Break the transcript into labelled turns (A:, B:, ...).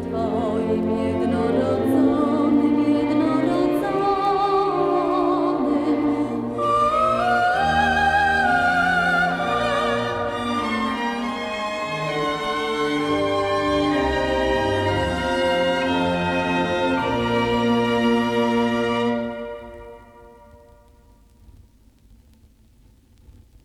A: Twoim jednolom.